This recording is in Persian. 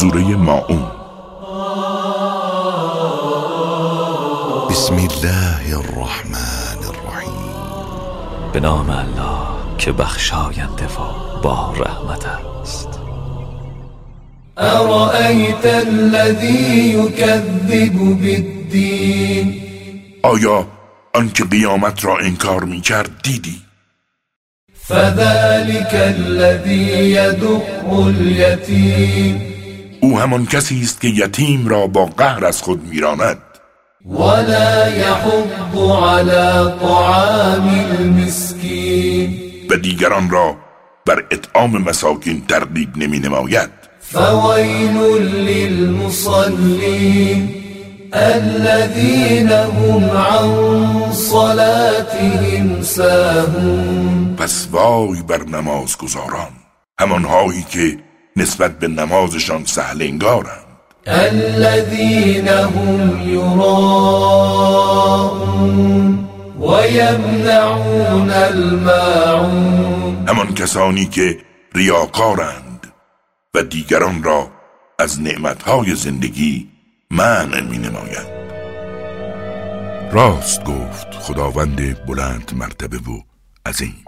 سوره ماعون. بسم الله الرحمن الرحیم. به نام الله که بخشاینده و با رحمت است. أرأيت الذي يكذب بالدين آیا آنکه قیامت را انکار می کرد دیدی؟ فذلك الذي يدق اليتيم او همان کسی است که یتیم را با قهر از خود میراند. ولا يحض على طعام المسكين. و دیگران را بر اطعام مساکین ترغیب نمی نماید فويل للمصلين الذين هم عن صلاتهم ساهون. پس وای بر نمازگزاران. همانهایی که نسبت به نمازشان سهل انگارند الذين هم يراءون ويمنعون الماعون. همان کسانی که ریاکارند و دیگران را از نعمتهای زندگی منع می نمایند راست گفت خداوند بلند مرتبه و عظیم.